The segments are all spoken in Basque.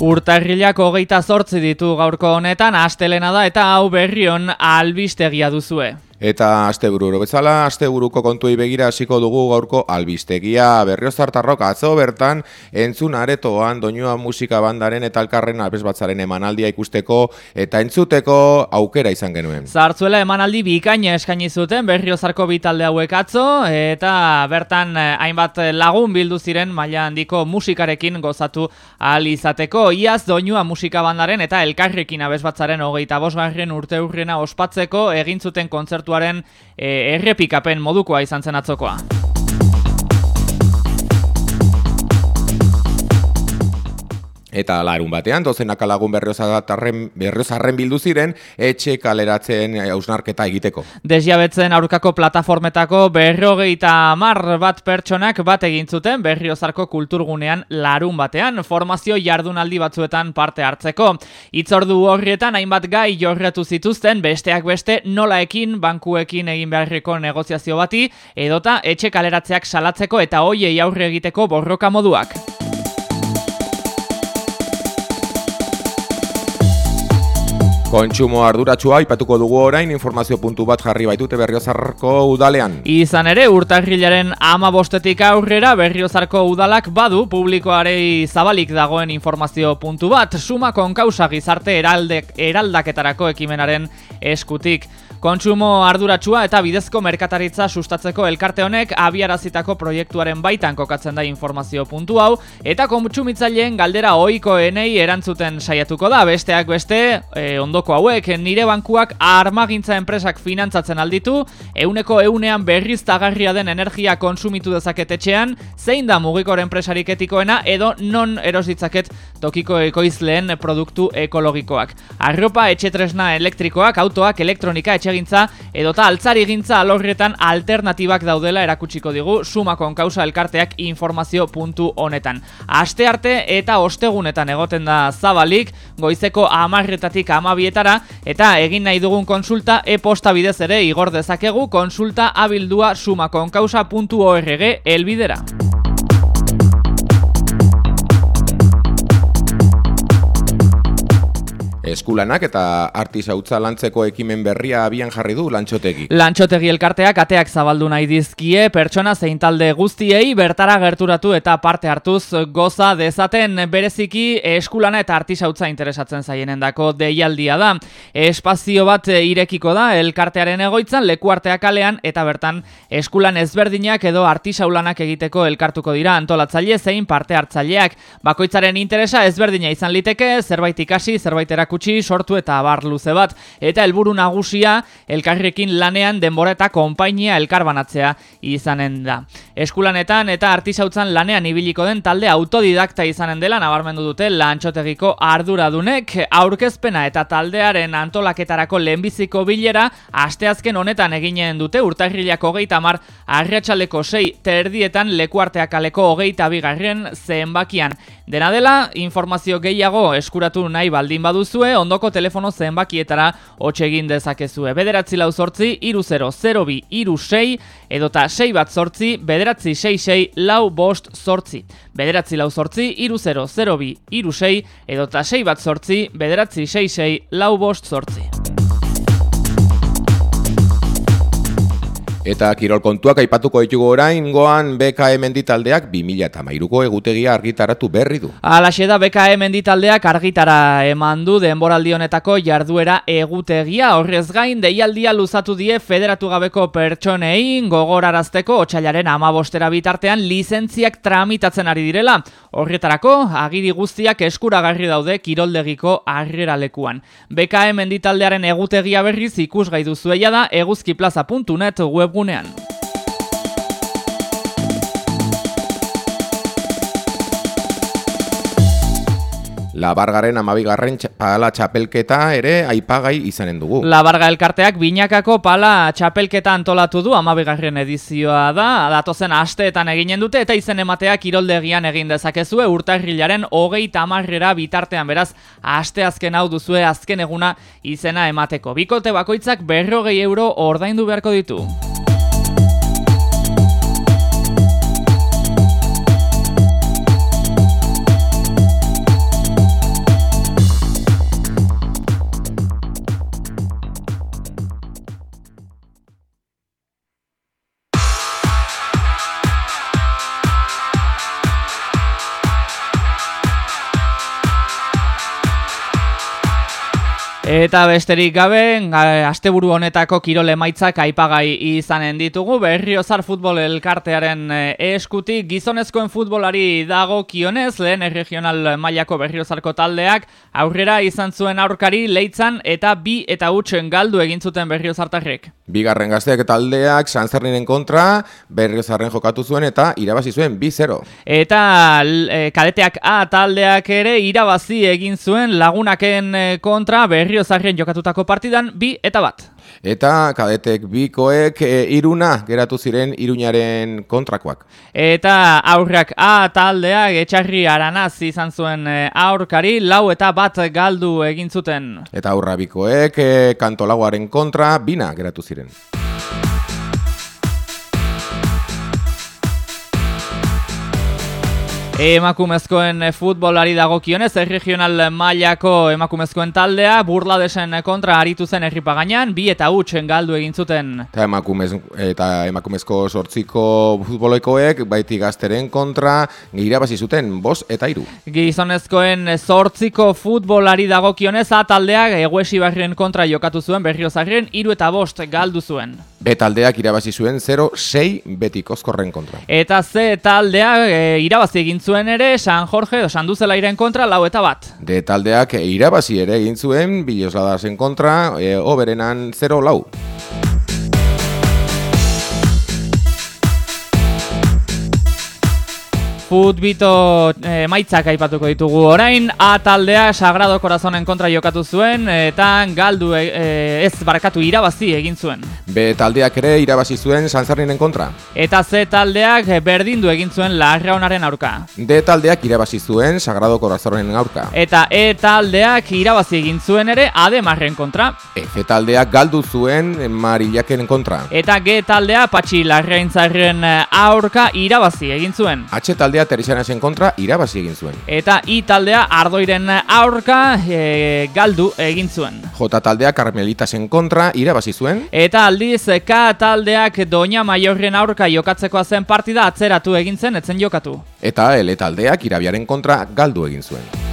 Urtarrilak hogeita zortzi ditu gaurko honetan, astelena da eta hau berrion albistegia duzue. Eta asteburu bezala, asteburuko kontuei begira hasiko dugu gaurko albistegia berriozartarrok atzo bertan entzun aretoan doinua musika bandaren eta alkarren albesbatzaren emanaldia ikusteko eta entzuteko aukera izan genuen. Zartzuela emanaldi bikaina eskaini zuten berriozarko bitalde hauek atzo eta bertan eh, hainbat lagun bildu ziren maila handiko musikarekin gozatu ahal izateko. Iaz doinua musika bandaren eta elkarrekin abesbatzaren hogeita bosgarren urte urrena ospatzeko egin zuten kontzertu kontzertuaren e, errepikapen modukoa izan zen atzokoa. Eta larun batean, dozenaka lagun berriozarren bildu ziren, etxe kaleratzen hausnarketa egiteko. Desjabetzen aurkako plataformetako berrogeita mar bat pertsonak bat egin zuten berriozarko kulturgunean larun batean, formazio jardunaldi batzuetan parte hartzeko. Itzordu horrietan hainbat gai jorretu zituzten besteak beste nolaekin bankuekin egin beharreko negoziazio bati, edota etxe kaleratzeak salatzeko eta hoiei aurre egiteko borroka moduak. Kontsumo arduratsua ipatuko dugu orain informazio puntu bat jarri baitute berriozarko udalean. Izan ere, urtarrilaren ama bostetik aurrera berriozarko udalak badu publikoarei zabalik dagoen informazio puntu bat. Suma konkausa gizarte eraldek, eraldaketarako ekimenaren eskutik. Kontsumo arduratsua eta bidezko merkataritza sustatzeko elkarte honek abiarazitako proiektuaren baitan kokatzen da informazio puntu hau eta kontsumitzaileen galdera ohikoenei erantzuten saiatuko da besteak beste e, ondoko hauek nire bankuak armagintza enpresak finantzatzen alditu euneko eunean berriz tagarria den energia konsumitu dezaket etxean zein da mugikor enpresarik etikoena edo non erositzaket tokiko ekoizleen produktu ekologikoak arropa etxetresna elektrikoak autoak elektronika etxe etxegintza edota altzari gintza alorretan alternatibak daudela erakutsiko digu sumakon kausa elkarteak informazio puntu honetan. Aste arte eta ostegunetan egoten da zabalik, goizeko amarretatik amabietara eta egin nahi dugun konsulta e-posta bidez ere igor dezakegu konsulta abildua sumakonkausa.org elbidera. Eskulanak eta artisautza lantzeko ekimen berria abian jarri du lantxotegi. Lantxotegi elkarteak ateak zabaldu nahi dizkie pertsona zein talde guztiei bertara gerturatu eta parte hartuz goza dezaten bereziki eskulana eta artisautza interesatzen zaienendako deialdia da. Espazio bat irekiko da elkartearen egoitzan leku arteak alean eta bertan eskulan ezberdinak edo artisaulanak egiteko elkartuko dira antolatzaile zein parte hartzaileak. Bakoitzaren interesa ezberdina izan liteke, zerbait ikasi, zerbait erakutsi gutxi sortu eta abar luze bat eta helburu nagusia elkarrekin lanean denbora eta konpainia elkarbanatzea izanen da. Eskulanetan eta artisautzan lanean ibiliko den talde autodidakta izanen dela nabarmendu dute lantxotegiko arduradunek aurkezpena eta taldearen antolaketarako lehenbiziko bilera asteazken honetan eginen dute urtarrilako hogeita mar arratsaleko sei terdietan lekuarteak aleko hogeita bigarren zenbakian. Dena dela, informazio gehiago eskuratu nahi baldin baduzue, ondoko telefono zenbakietara hotxe egin dezakezue. Bederatzi lau sortzi, iru 0, 0 bi, iru 6, edota 6 bat sortzi, bederatzi 6, 6, lau bost sortzi. Bederatzi lau sortzi, iru 0, 0 bi, iru 6, edota 6 bat sortzi, bederatzi 6, 6, lau bost sortzi. Eta kirol kontuak aipatuko ditugu orain, goan BKM menditaldeak 2008ko egutegia argitaratu berri du. Alaxe da BKM menditaldeak argitara eman du denboraldi honetako jarduera egutegia. Horrez gain, deialdia luzatu die federatu gabeko pertsonei gogorarazteko otxailaren amabostera bitartean lizentziak tramitatzen ari direla. Horretarako, agiri guztiak eskuragarri daude kiroldegiko lekuan. BKM menditaldearen egutegia berriz ikusgai duzueia da eguzkiplaza.net web webgunean. Labargaren amabigarren pala txapelketa ere aipagai izanen dugu. Labarga elkarteak binakako pala txapelketa antolatu du amabigarren edizioa da, datozen asteetan eginen dute eta izen ematea kiroldegian egin dezakezue urtarrilaren hogei tamarrera bitartean beraz aste azken hau duzue azken eguna izena emateko. Bikote bakoitzak berrogei euro ordaindu beharko ditu. Eta besterik gabe, asteburu honetako kirole maitzak aipagai izanen ditugu, berriozar futbol elkartearen eh, eskutik gizonezkoen futbolari dago kionez, lehen regional mailako berriozarko taldeak, aurrera izan zuen aurkari leitzan eta bi eta utxen galdu egin zuten berriozartarrek. Bigarren gazteak taldeak Sanzerninen kontra berriozarren jokatu zuen eta irabazi zuen bi 0 Eta e, kadeteak A taldeak ere irabazi egin zuen lagunaken eh, kontra berriozarren Berriozarren jokatutako partidan bi eta bat. Eta kadetek bikoek e, iruna geratu ziren iruñaren kontrakoak. Eta aurrak A taldeak etxarri aranaz izan zuen e, aurkari lau eta bat galdu egin zuten. Eta aurra bikoek e, kantolagoaren kontra bina geratu ziren. Emakumezkoen futbolari dagokionez, regional mailako emakumezkoen taldea, burladesen kontra aritu zen erripagainan, bi eta utxen galdu egin zuten. Eta, emakumez, eta emakumezko sortziko futbolekoek, baiti gazteren kontra, irabazi zuten, bos eta iru. Gizonezkoen sortziko futbolari dagokionez, a taldeak eguesi barrien kontra jokatu zuen, berriozarren, iru eta bost galdu zuen. B taldeak irabazi zuen 0-6 betik oskorren kontra. Eta Z taldeak e, irabazi egin zuen ere San Jorge, San Duzelairen kontra, lau eta bat. D taldeak irabazi ere egin zuen Bilosladasen kontra, e, oberenan 0-lau. Futbito e, maitzak aipatuko ditugu orain, A taldea Sagrado Corazonen kontra jokatu zuen, eta galdu e, ez barakatu irabazi egin zuen. B taldeak ere irabazi zuen Sanzarninen kontra. Eta Z taldeak berdindu egin zuen Larraonaren aurka. D taldeak irabazi zuen Sagrado Corazonen aurka. Eta E taldeak irabazi egin zuen ere Ademarren kontra. F taldeak galdu zuen Marillaken kontra. Eta G taldea Patxi Larraintzarren aurka irabazi egin zuen. H taldea taldea kontra irabazi egin zuen. Eta I taldea ardoiren aurka e, galdu egin zuen. J taldea karmelitasen kontra irabazi zuen. Eta aldiz K taldeak doina maiorren aurka jokatzekoa zen partida atzeratu egin zen, etzen jokatu. Eta L taldeak irabiaren kontra galdu egin zuen.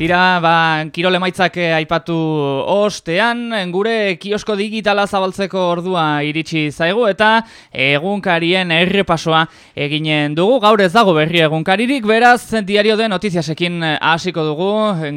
Tira, ba, kirole maitzak eh, aipatu ostean, gure kiosko digitala zabaltzeko ordua iritsi zaigu eta egunkarien errepasoa eginen dugu. Gaur ez dago berri egunkaririk, beraz, diario de notiziasekin hasiko dugu.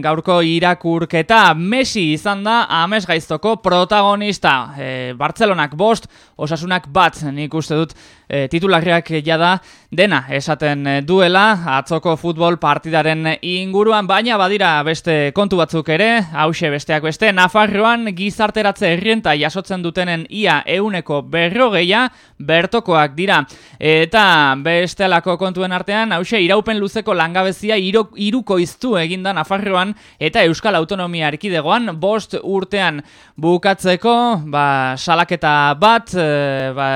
Gaurko irakurketa Messi izan da ames gaiztoko protagonista. E, Bartzelonak bost, osasunak bat, nik uste dut e, titularriak jada dena esaten duela, atzoko futbol partidaren inguruan, baina badira beste kontu batzuk ere, hause besteak beste, Nafarroan gizarteratze herrienta jasotzen dutenen ia euneko berrogeia bertokoak dira. Eta bestelako kontuen artean, hause iraupen luzeko langabezia iruko iztu eginda Nafarroan eta Euskal Autonomia Erkidegoan bost urtean bukatzeko, ba, salaketa bat, e, ba,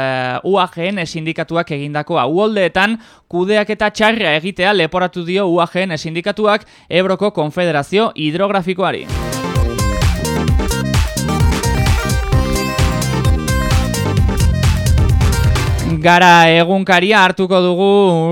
UAGN sindikatuak egindako uoldeetan, kudeak eta txarra egitea leporatu dio UAGN sindikatuak Ebroko federazio hidrografikoari. Gara egunkaria hartuko dugu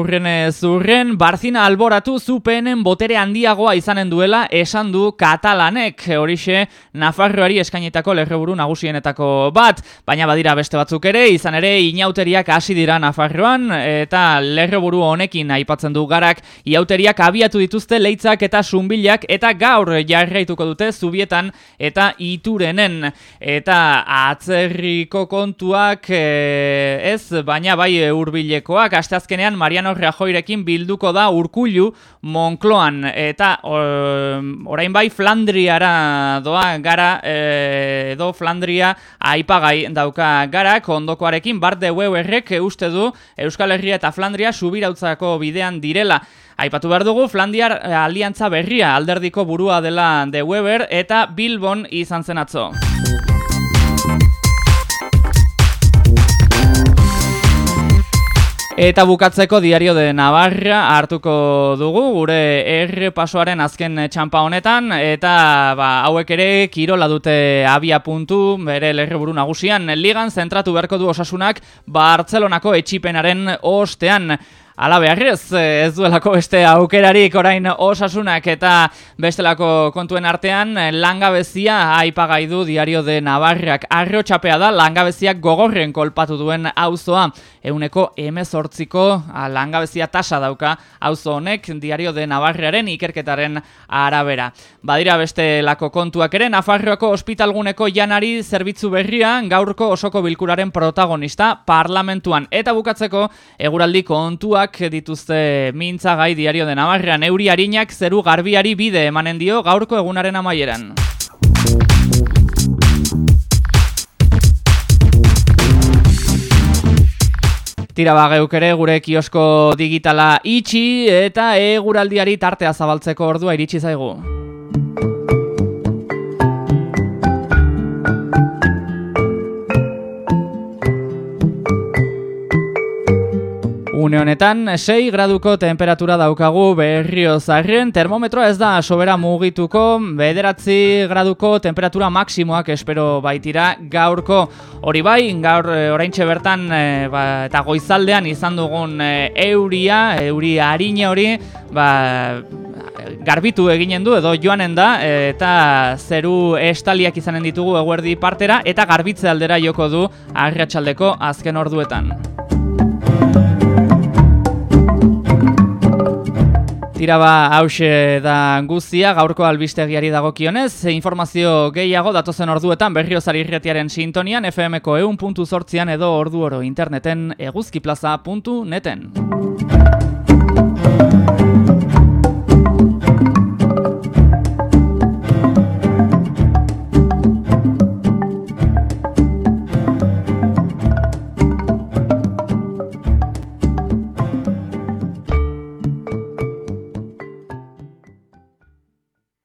urren zurren, Barzina alboratu zupenen botere handiagoa izanen duela esan du katalanek, horixe Nafarroari eskainetako lerreburu nagusienetako bat, baina badira beste batzuk ere, izan ere inauteriak hasi dira Nafarroan, eta lerreburu honekin aipatzen du garak, iauteriak abiatu dituzte leitzak eta sunbilak, eta gaur jarraituko dute zubietan eta iturenen, eta atzerriko kontuak eh, ez, ba, baina bai hurbilekoak asteazkenean Mariano Rajoirekin bilduko da urkullu Moncloan eta orain bai Flandriara doa gara edo Flandria aipagai dauka gara kondokoarekin Bart de Weberrek uste du Euskal Herria eta Flandria subirautzako bidean direla. Aipatu behar dugu, Flandiar aliantza berria alderdiko burua dela de Weber eta Bilbon izan zen atzo. Eta bukatzeko diario de Navarra hartuko dugu gure errepasoaren azken txampa honetan eta ba, hauek ere kirola dute abia puntu bere lerreburu nagusian ligan zentratu beharko du osasunak Bartzelonako etxipenaren ostean. Ala beharrez, ez duelako beste aukerarik orain osasunak eta bestelako kontuen artean langabezia aipagai du diario de Navarrak. Arro txapea da langabeziak gogorren kolpatu duen auzoa. Euneko emezortziko langabezia tasa dauka auzo honek diario de Navarraren ikerketaren arabera. Badira beste lako kontuak ere, Nafarroako ospitalguneko janari zerbitzu berria gaurko osoko bilkuraren protagonista parlamentuan. Eta bukatzeko eguraldi kontua dituzte mintza gai diario de Navarra neuri harinak zeru garbiari bide emanen dio gaurko egunaren amaieran. Tira ba ere gure kiosko digitala itxi eta eguraldiari tartea zabaltzeko ordua iritsi zaigu. Honetan, 6 graduko temperatura daukagu berrio zarren, termometroa ez da sobera mugituko, bederatzi graduko temperatura maksimoak espero baitira gaurko. Hori bai, gaur eh, oraintxe bertan e, ba, eta goizaldean izan dugun e, euria, euria harine hori, ba, garbitu eginen du edo joanen da eta zeru estaliak izanen ditugu eguerdi partera eta garbitze aldera joko du agriatxaldeko azken orduetan. Tira ba, hause da guztia, gaurko albistegiari dagokionez, informazio gehiago datozen orduetan berriozari irretiaren sintonian, FMko eun puntu edo ordu oro interneten eguzkiplaza.neten.